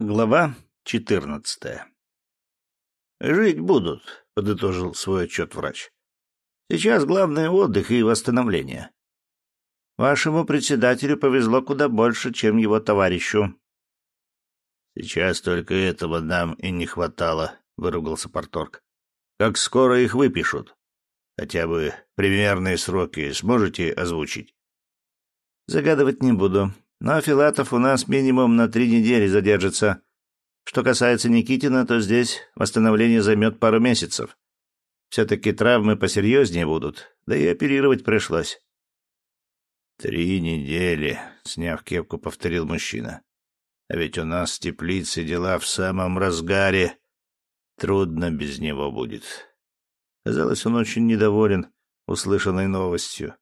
Глава четырнадцатая. «Жить будут», — подытожил свой отчет врач. «Сейчас главное отдых и восстановление. Вашему председателю повезло куда больше, чем его товарищу». «Сейчас только этого нам и не хватало», — выругался Порторг. «Как скоро их выпишут? Хотя бы примерные сроки сможете озвучить?» «Загадывать не буду», но Филатов у нас минимум на три недели задержится. Что касается Никитина, то здесь восстановление займет пару месяцев. Все-таки травмы посерьезнее будут, да и оперировать пришлось. «Три недели», — сняв кепку, повторил мужчина. «А ведь у нас в теплице дела в самом разгаре. Трудно без него будет». Казалось, он очень недоволен услышанной новостью.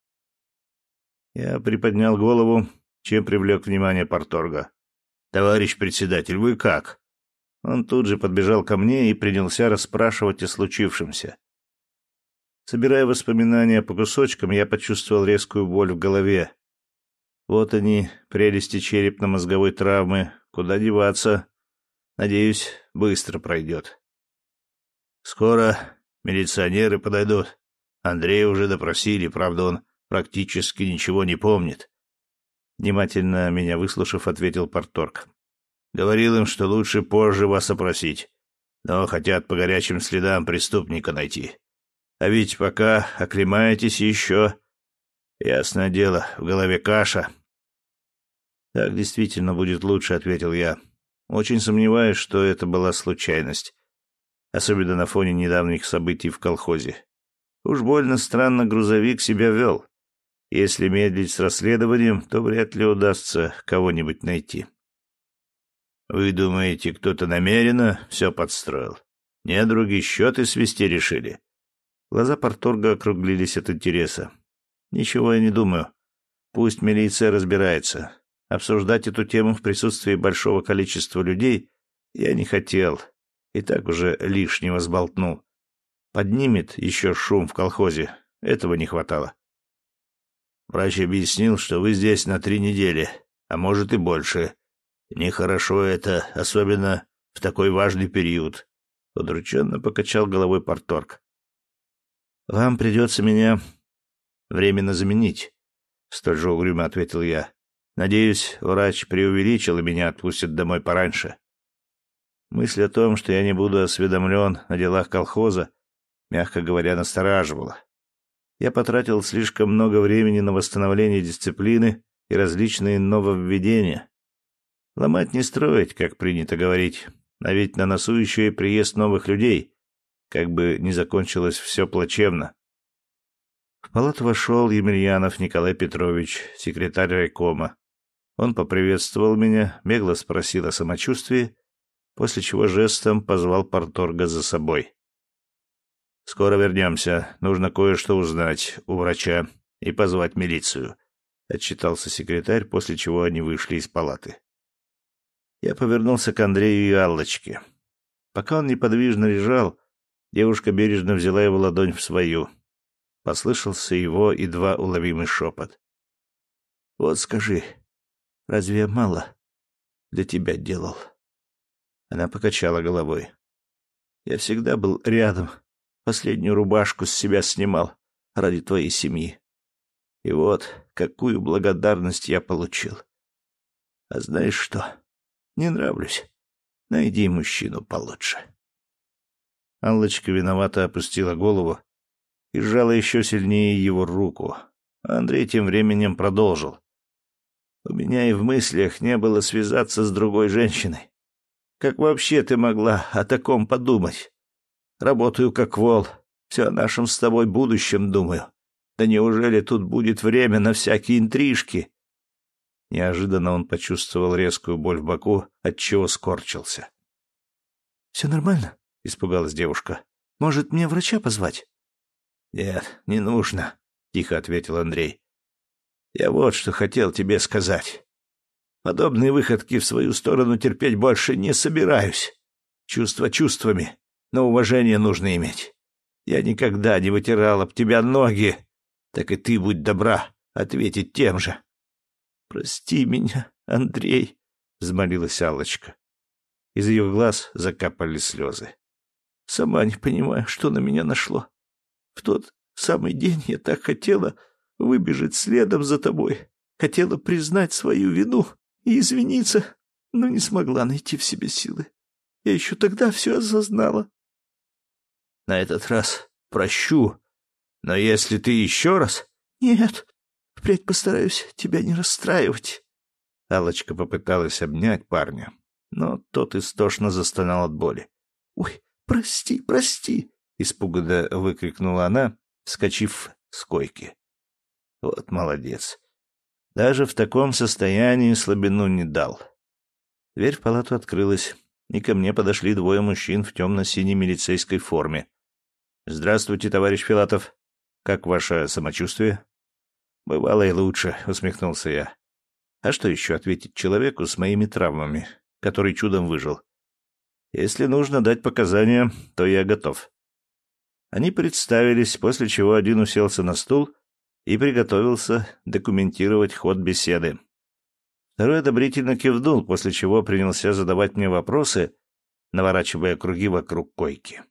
Я приподнял голову, чем привлек внимание Порторга. «Товарищ председатель, вы как?» Он тут же подбежал ко мне и принялся расспрашивать о случившемся. Собирая воспоминания по кусочкам, я почувствовал резкую боль в голове. Вот они, прелести черепно-мозговой травмы. Куда деваться? Надеюсь, быстро пройдет. Скоро милиционеры подойдут. Андрея уже допросили, правда, он практически ничего не помнит. Внимательно меня выслушав, ответил Порторг. Говорил им, что лучше позже вас опросить, но хотят по горячим следам преступника найти. А ведь пока оклемаетесь еще... Ясное дело, в голове каша. Так действительно будет лучше, ответил я. Очень сомневаюсь, что это была случайность. Особенно на фоне недавних событий в колхозе. Уж больно странно грузовик себя вел. Если медлить с расследованием, то вряд ли удастся кого-нибудь найти. Вы думаете, кто-то намеренно все подстроил? Недруги счеты свести решили? Глаза порторга округлились от интереса. Ничего я не думаю. Пусть милиция разбирается. Обсуждать эту тему в присутствии большого количества людей я не хотел. И так уже лишнего сболтнул. Поднимет еще шум в колхозе. Этого не хватало. Врач объяснил, что вы здесь на три недели, а может и больше. Нехорошо это, особенно в такой важный период. Удрученно покачал головой порторг. Вам придется меня временно заменить, столь же угрюмо ответил я. Надеюсь, врач преувеличил и меня отпустит домой пораньше. Мысль о том, что я не буду осведомлен о делах колхоза, мягко говоря, настораживала я потратил слишком много времени на восстановление дисциплины и различные нововведения. Ломать не строить, как принято говорить, а ведь на носу еще и приезд новых людей, как бы не закончилось все плачевно. В палату вошел Емельянов Николай Петрович, секретарь райкома. Он поприветствовал меня, бегло спросил о самочувствии, после чего жестом позвал порторга за собой. Скоро вернемся. Нужно кое-что узнать у врача и позвать милицию. Отчитался секретарь, после чего они вышли из палаты. Я повернулся к Андрею и Аллочке. Пока он неподвижно лежал, девушка бережно взяла его ладонь в свою. Послышался его едва уловимый шепот. «Вот скажи, разве я мало для тебя делал?» Она покачала головой. «Я всегда был рядом, Последнюю рубашку с себя снимал ради твоей семьи. И вот какую благодарность я получил. А знаешь что? Не нравлюсь. Найди мужчину получше. Аллочка виновато опустила голову и сжала еще сильнее его руку. Андрей тем временем продолжил. У меня и в мыслях не было связаться с другой женщиной. Как вообще ты могла о таком подумать? Работаю как вол. Все о нашем с тобой будущем думаю. Да неужели тут будет время на всякие интрижки?» Неожиданно он почувствовал резкую боль в боку, отчего скорчился. «Все нормально?» — испугалась девушка. «Может, мне врача позвать?» «Нет, не нужно», — тихо ответил Андрей. «Я вот что хотел тебе сказать. Подобные выходки в свою сторону терпеть больше не собираюсь. Чувства чувствами, но уважение нужно иметь. Я никогда не вытирал об тебя ноги, так и ты будь добра ответить тем же. Прости меня, Андрей, взмолилась Аллочка. Из ее глаз закапали слезы. Сама не понимаю, что на меня нашло. В тот самый день я так хотела выбежать следом за тобой, хотела признать свою вину и извиниться, но не смогла найти в себе силы. Я еще тогда все осознала. На этот раз прощу, но если ты еще раз... Нет, впредь постараюсь тебя не расстраивать. Алочка попыталась обнять парня, но тот истошно застонал от боли. — Ой, прости, прости! — испуганно выкрикнула она, вскочив с койки. Вот молодец. Даже в таком состоянии слабину не дал. Дверь в палату открылась, и ко мне подошли двое мужчин в темно-синей милицейской форме. «Здравствуйте, товарищ Филатов. Как ваше самочувствие?» «Бывало и лучше», — усмехнулся я. «А что еще ответить человеку с моими травмами, который чудом выжил? Если нужно дать показания, то я готов». Они представились, после чего один уселся на стул и приготовился документировать ход беседы. Второй одобрительно кивнул, после чего принялся задавать мне вопросы, наворачивая круги вокруг койки.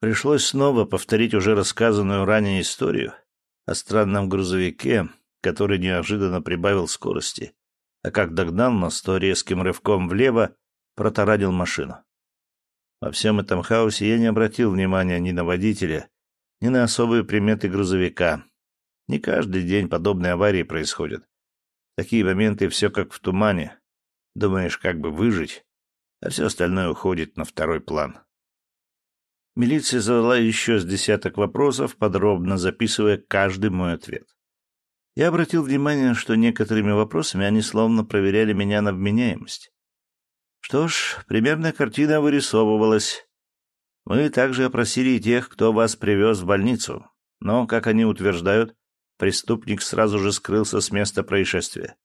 Пришлось снова повторить уже рассказанную ранее историю о странном грузовике, который неожиданно прибавил скорости, а как догнал нас, то резким рывком влево протаранил машину. Во всем этом хаосе я не обратил внимания ни на водителя, ни на особые приметы грузовика. Не каждый день подобные аварии происходят. Такие моменты все как в тумане. Думаешь, как бы выжить, а все остальное уходит на второй план. Милиция задала еще с десяток вопросов, подробно записывая каждый мой ответ. Я обратил внимание, что некоторыми вопросами они словно проверяли меня на вменяемость. Что ж, примерная картина вырисовывалась. Мы также опросили тех, кто вас привез в больницу, но, как они утверждают, преступник сразу же скрылся с места происшествия.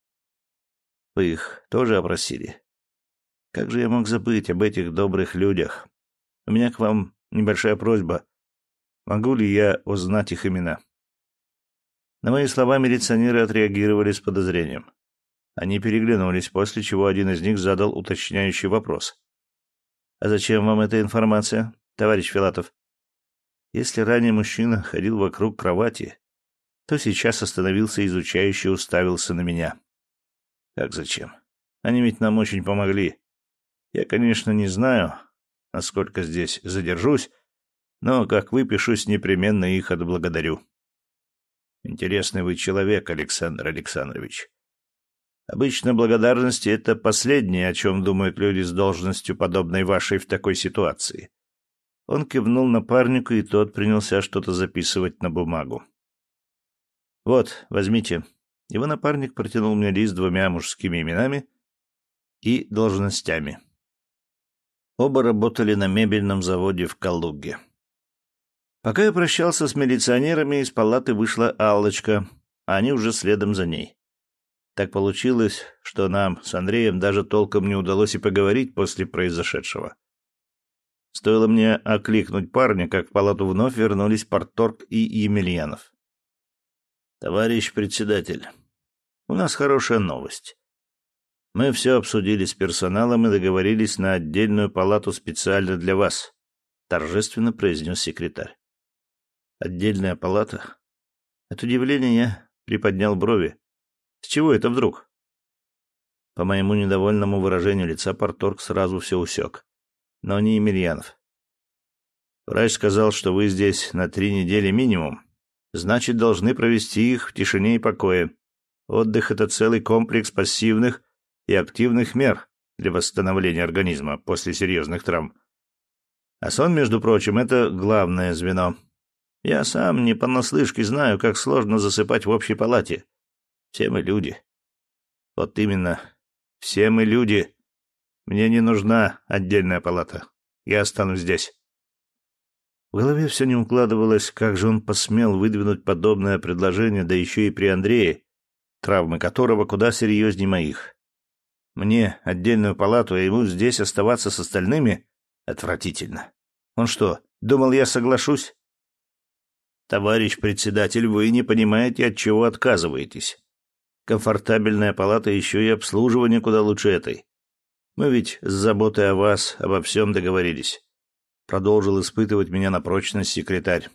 Вы их тоже опросили? Как же я мог забыть об этих добрых людях? У меня к вам Небольшая просьба. Могу ли я узнать их имена? На мои слова милиционеры отреагировали с подозрением. Они переглянулись, после чего один из них задал уточняющий вопрос. «А зачем вам эта информация, товарищ Филатов?» Если ранее мужчина ходил вокруг кровати, то сейчас остановился изучающе уставился на меня. «Как зачем? Они ведь нам очень помогли. Я, конечно, не знаю, насколько здесь задержусь, но как выпишусь, непременно их отблагодарю. Интересный вы человек, Александр Александрович. Обычно благодарность — это последнее, о чем думают люди с должностью, подобной вашей в такой ситуации. Он кивнул напарнику, и тот принялся что-то записывать на бумагу. «Вот, возьмите». Его напарник протянул мне лист с двумя мужскими именами и должностями. Оба работали на мебельном заводе в Калуге. Пока я прощался с милиционерами, из палаты вышла Аллочка, а они уже следом за ней. Так получилось, что нам с Андреем даже толком не удалось и поговорить после произошедшего. Стоило мне окликнуть парня, как в палату вновь вернулись Порторг и Емельянов. «Товарищ председатель, у нас хорошая новость. Мы все обсудили с персоналом и договорились на отдельную палату специально для вас, торжественно произнес секретарь. Отдельная палата? От удивления я приподнял брови. С чего это вдруг? По моему недовольному выражению лица Порторг сразу все усек. Но не Емельянов. Врач сказал, что вы здесь на три недели минимум. Значит, должны провести их в тишине и покое. Отдых — это целый комплекс пассивных и активных мер для восстановления организма после серьезных травм. А сон, между прочим, это главное звено. Я сам не понаслышке знаю, как сложно засыпать в общей палате. Все мы люди. Вот именно. Все мы люди. Мне не нужна отдельная палата. Я останусь здесь. В голове все не укладывалось, как же он посмел выдвинуть подобное предложение, да еще и при Андрее, травмы которого куда серьезнее моих. Мне отдельную палату, а ему здесь оставаться с остальными? Отвратительно. Он что, думал, я соглашусь? Товарищ председатель, вы не понимаете, от чего отказываетесь. Комфортабельная палата еще и обслуживание куда лучше этой. Мы ведь с заботой о вас обо всем договорились. Продолжил испытывать меня на прочность секретарь.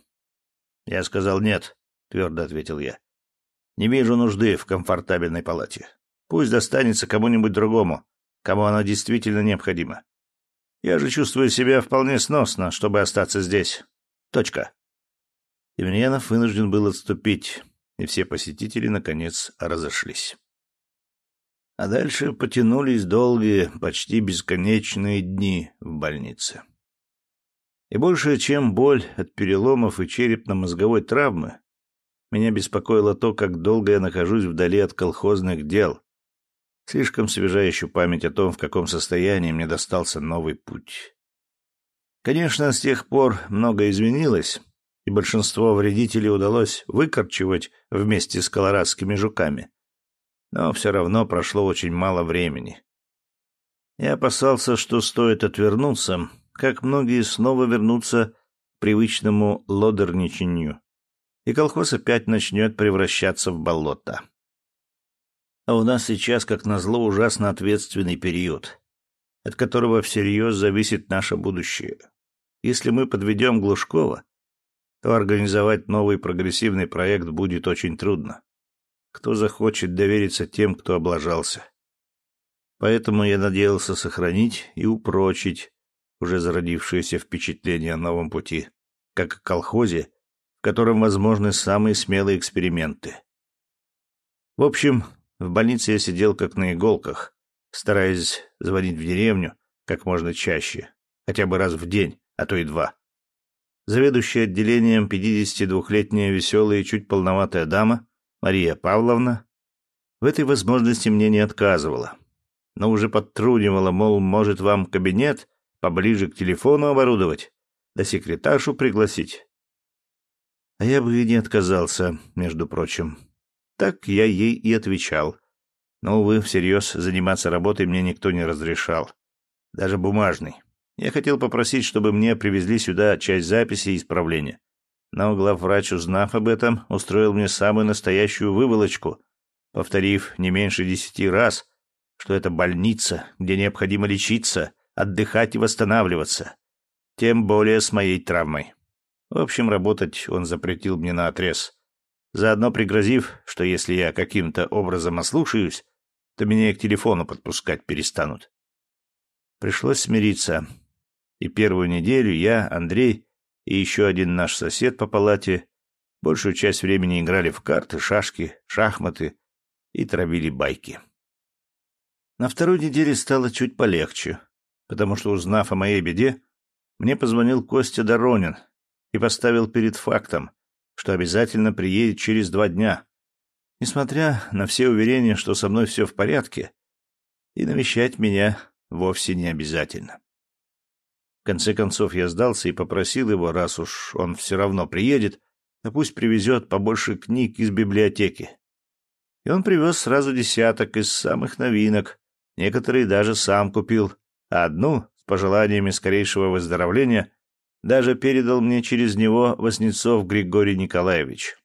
Я сказал нет, твердо ответил я. Не вижу нужды в комфортабельной палате. Пусть достанется кому-нибудь другому, кому она действительно необходима. Я же чувствую себя вполне сносно, чтобы остаться здесь. Точка. Емельянов вынужден был отступить, и все посетители, наконец, разошлись. А дальше потянулись долгие, почти бесконечные дни в больнице. И больше, чем боль от переломов и черепно-мозговой травмы, меня беспокоило то, как долго я нахожусь вдали от колхозных дел. Слишком свежа еще память о том, в каком состоянии мне достался новый путь. Конечно, с тех пор многое изменилось, и большинство вредителей удалось выкорчевать вместе с колорадскими жуками но все равно прошло очень мало времени. Я опасался, что стоит отвернуться, как многие снова вернутся к привычному лодерничанию, и колхоз опять начнет превращаться в болото. А у нас сейчас, как назло, ужасно ответственный период, от которого всерьез зависит наше будущее. Если мы подведем Глушкова, то организовать новый прогрессивный проект будет очень трудно кто захочет довериться тем, кто облажался. Поэтому я надеялся сохранить и упрочить уже зародившееся впечатление о новом пути, как о колхозе, в котором возможны самые смелые эксперименты. В общем, в больнице я сидел как на иголках, стараясь звонить в деревню как можно чаще, хотя бы раз в день, а то и два. Заведующая отделением 52-летняя веселая и чуть полноватая дама Мария Павловна в этой возможности мне не отказывала, но уже подтрунивала, мол, может вам кабинет поближе к телефону оборудовать, да секретаршу пригласить. А я бы и не отказался, между прочим. Так я ей и отвечал. Но, увы, всерьез заниматься работой мне никто не разрешал. Даже бумажный. Я хотел попросить, чтобы мне привезли сюда часть записи и исправления. Но главврач, узнав об этом, устроил мне самую настоящую выволочку, повторив не меньше десяти раз, что это больница, где необходимо лечиться, отдыхать и восстанавливаться. Тем более с моей травмой. В общем, работать он запретил мне наотрез, заодно пригрозив, что если я каким-то образом ослушаюсь, то меня и к телефону подпускать перестанут. Пришлось смириться. И первую неделю я, Андрей, и еще один наш сосед по палате большую часть времени играли в карты, шашки, шахматы и травили байки. На второй неделе стало чуть полегче, потому что, узнав о моей беде, мне позвонил Костя Доронин и поставил перед фактом, что обязательно приедет через два дня, несмотря на все уверения, что со мной все в порядке, и навещать меня вовсе не обязательно. В конце концов я сдался и попросил его, раз уж он все равно приедет, то пусть привезет побольше книг из библиотеки. И он привез сразу десяток из самых новинок, некоторые даже сам купил, а одну, с пожеланиями скорейшего выздоровления, даже передал мне через него Воснецов Григорий Николаевич.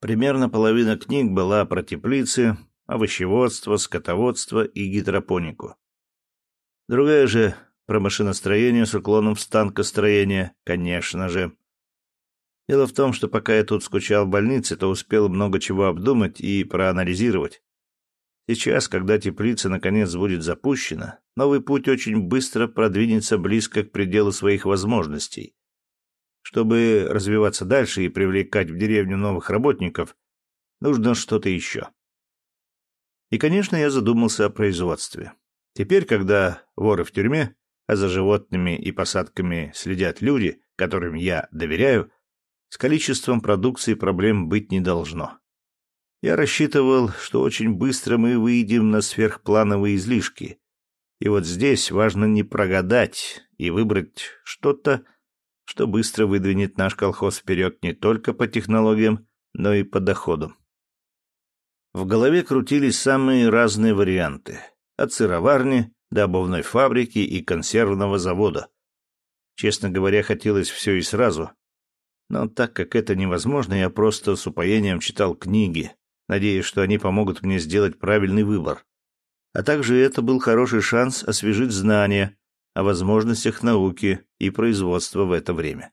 Примерно половина книг была про теплицы, овощеводство, скотоводство и гидропонику. Другая же про машиностроение с уклоном в станкостроение, конечно же. Дело в том, что пока я тут скучал в больнице, то успел много чего обдумать и проанализировать. Сейчас, когда теплица наконец будет запущена, новый путь очень быстро продвинется близко к пределу своих возможностей. Чтобы развиваться дальше и привлекать в деревню новых работников, нужно что-то еще. И, конечно, я задумался о производстве. Теперь, когда воры в тюрьме, а за животными и посадками следят люди, которым я доверяю, с количеством продукции проблем быть не должно. Я рассчитывал, что очень быстро мы выйдем на сверхплановые излишки. И вот здесь важно не прогадать и выбрать что-то, что быстро выдвинет наш колхоз вперед не только по технологиям, но и по доходам. В голове крутились самые разные варианты. От сыроварни до обувной фабрики и консервного завода. Честно говоря, хотелось все и сразу. Но так как это невозможно, я просто с упоением читал книги, надеясь, что они помогут мне сделать правильный выбор. А также это был хороший шанс освежить знания о возможностях науки и производства в это время.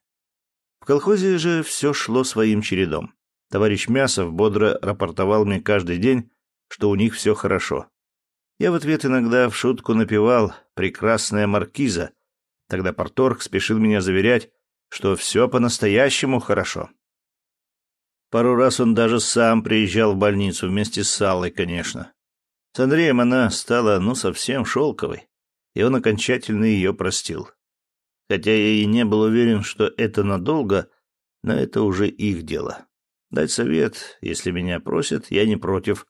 В колхозе же все шло своим чередом. Товарищ Мясов бодро рапортовал мне каждый день, что у них все хорошо. Я в ответ иногда в шутку напевал «Прекрасная маркиза». Тогда Порторг спешил меня заверять, что все по-настоящему хорошо. Пару раз он даже сам приезжал в больницу, вместе с Салой, конечно. С Андреем она стала, ну, совсем шелковой, и он окончательно ее простил. Хотя я и не был уверен, что это надолго, но это уже их дело. Дать совет, если меня просят, я не против,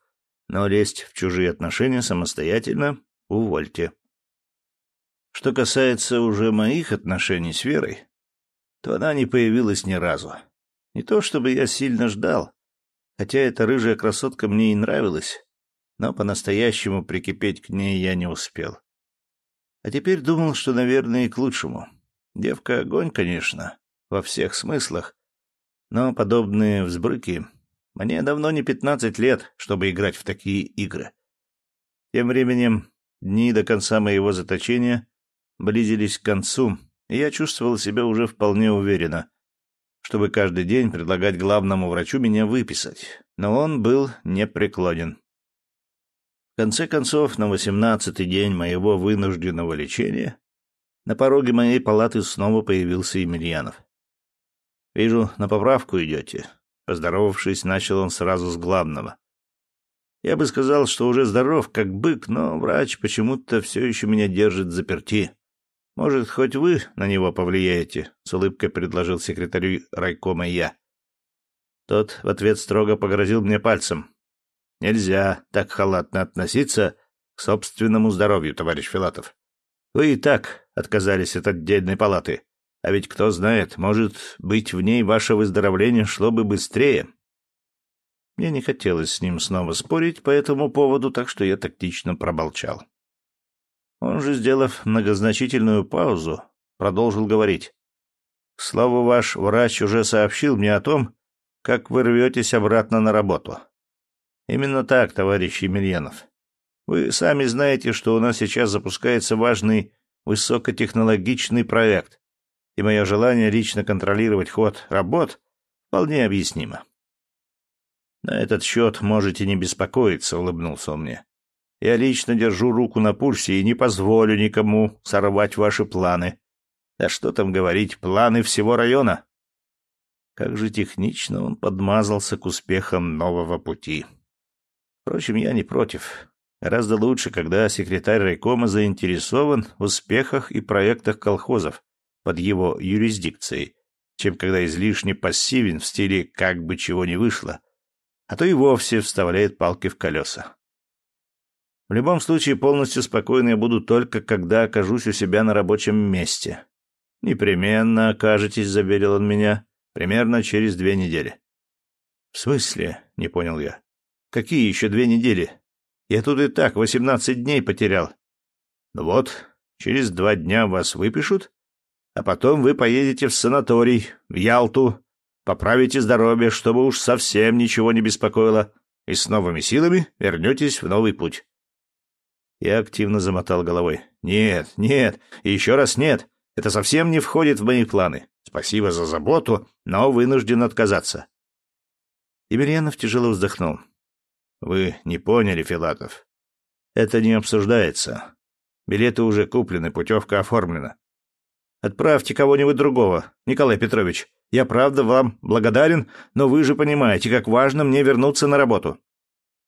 но лезть в чужие отношения самостоятельно — увольте. Что касается уже моих отношений с Верой, то она не появилась ни разу. Не то чтобы я сильно ждал, хотя эта рыжая красотка мне и нравилась, но по-настоящему прикипеть к ней я не успел. А теперь думал, что, наверное, и к лучшему. Девка огонь, конечно, во всех смыслах, но подобные взбрыки... Мне давно не пятнадцать лет, чтобы играть в такие игры. Тем временем дни до конца моего заточения близились к концу, и я чувствовал себя уже вполне уверенно, чтобы каждый день предлагать главному врачу меня выписать. Но он был непреклонен. В конце концов, на восемнадцатый день моего вынужденного лечения на пороге моей палаты снова появился Емельянов. «Вижу, на поправку идете». Поздоровавшись, начал он сразу с главного. Я бы сказал, что уже здоров, как бык, но врач почему-то все еще меня держит заперти. Может, хоть вы на него повлияете? С улыбкой предложил секретарю райкома я. Тот в ответ строго погрозил мне пальцем. Нельзя так халатно относиться к собственному здоровью, товарищ Филатов. Вы и так отказались от отдельной палаты. А ведь кто знает, может быть, в ней ваше выздоровление шло бы быстрее. Мне не хотелось с ним снова спорить по этому поводу, так что я тактично промолчал. Он же, сделав многозначительную паузу, продолжил говорить. «К слову, ваш врач уже сообщил мне о том, как вы рветесь обратно на работу. Именно так, товарищ Емельянов. Вы сами знаете, что у нас сейчас запускается важный высокотехнологичный проект, и мое желание лично контролировать ход работ вполне объяснимо. «На этот счет можете не беспокоиться», — улыбнулся он мне. «Я лично держу руку на пульсе и не позволю никому сорвать ваши планы. Да что там говорить, планы всего района». Как же технично он подмазался к успехам нового пути. Впрочем, я не против. Гораздо лучше, когда секретарь райкома заинтересован в успехах и проектах колхозов, под его юрисдикцией, чем когда излишне пассивен в стиле «как бы чего не вышло», а то и вовсе вставляет палки в колеса. В любом случае, полностью спокойно я буду только, когда окажусь у себя на рабочем месте. Непременно окажетесь, заверил он меня, примерно через две недели. В смысле? Не понял я. Какие еще две недели? Я тут и так восемнадцать дней потерял. Ну вот, через два дня вас выпишут, а потом вы поедете в санаторий, в Ялту, поправите здоровье, чтобы уж совсем ничего не беспокоило, и с новыми силами вернетесь в новый путь. Я активно замотал головой. «Нет, нет, и еще раз нет. Это совсем не входит в мои планы. Спасибо за заботу, но вынужден отказаться». Емельянов тяжело вздохнул. «Вы не поняли, Филатов. Это не обсуждается. Билеты уже куплены, путевка оформлена. Отправьте кого-нибудь другого, Николай Петрович. Я правда вам благодарен, но вы же понимаете, как важно мне вернуться на работу.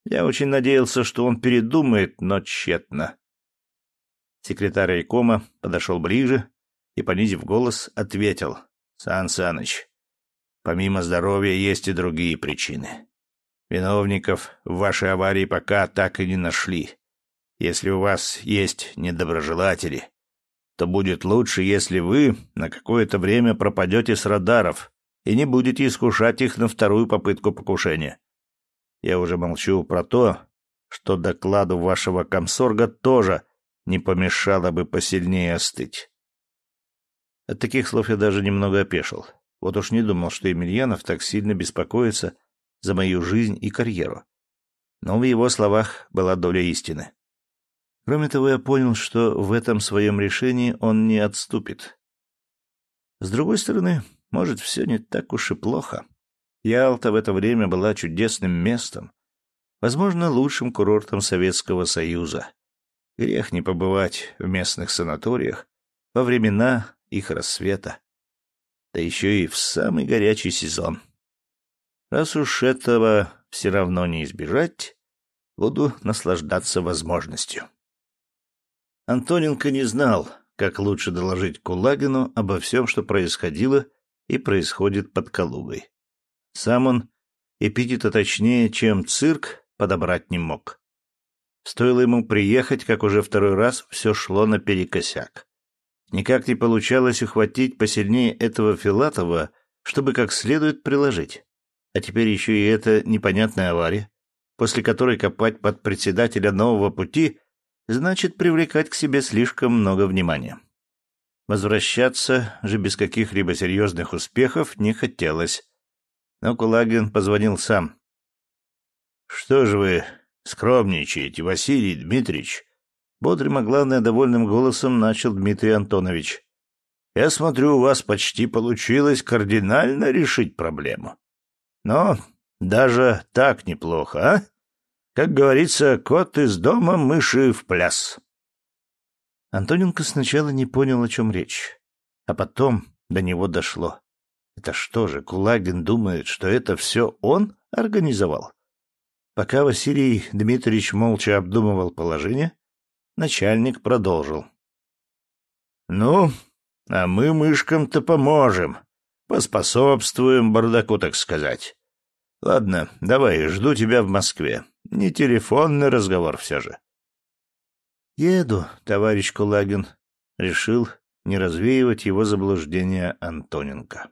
Я очень надеялся, что он передумает, но тщетно. Секретарь райкома подошел ближе и, понизив голос, ответил. «Сан Саныч, помимо здоровья есть и другие причины. Виновников в вашей аварии пока так и не нашли. Если у вас есть недоброжелатели, то будет лучше, если вы на какое-то время пропадете с радаров и не будете искушать их на вторую попытку покушения. Я уже молчу про то, что докладу вашего комсорга тоже не помешало бы посильнее остыть. От таких слов я даже немного опешил. Вот уж не думал, что Емельянов так сильно беспокоится за мою жизнь и карьеру. Но в его словах была доля истины. Кроме того, я понял, что в этом своем решении он не отступит. С другой стороны, может, все не так уж и плохо. Ялта в это время была чудесным местом, возможно, лучшим курортом Советского Союза. Грех не побывать в местных санаториях во времена их рассвета. Да еще и в самый горячий сезон. Раз уж этого все равно не избежать, буду наслаждаться возможностью. Антоненко не знал, как лучше доложить Кулагину обо всем, что происходило и происходит под Калугой. Сам он эпитета точнее, чем цирк, подобрать не мог. Стоило ему приехать, как уже второй раз все шло наперекосяк. Никак не получалось ухватить посильнее этого Филатова, чтобы как следует приложить. А теперь еще и эта непонятная авария, после которой копать под председателя нового пути значит привлекать к себе слишком много внимания. Возвращаться же без каких-либо серьезных успехов не хотелось. Но Кулагин позвонил сам. «Что же вы скромничаете, Василий Дмитриевич?» Бодрым, а главное, довольным голосом начал Дмитрий Антонович. «Я смотрю, у вас почти получилось кардинально решить проблему. Но даже так неплохо, а? Как говорится, кот из дома, мыши в пляс». Антоненко сначала не понял, о чем речь, а потом до него дошло. Это что же, Кулагин думает, что это все он организовал? Пока Василий Дмитриевич молча обдумывал положение, начальник продолжил. «Ну, а мы мышкам-то поможем, поспособствуем бардаку, так сказать. Ладно, давай, жду тебя в Москве. Не телефонный разговор все же». «Еду, товарищ Кулагин», — решил не развеивать его заблуждения Антоненко.